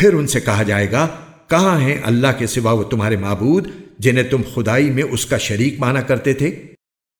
پھر ان سے کہا جائے گا، کہاں ہیں اللہ کے سوا وہ تمہارے معبود جنہیں تم خدائی میں اس کا شریک مانا کرتے تھے؟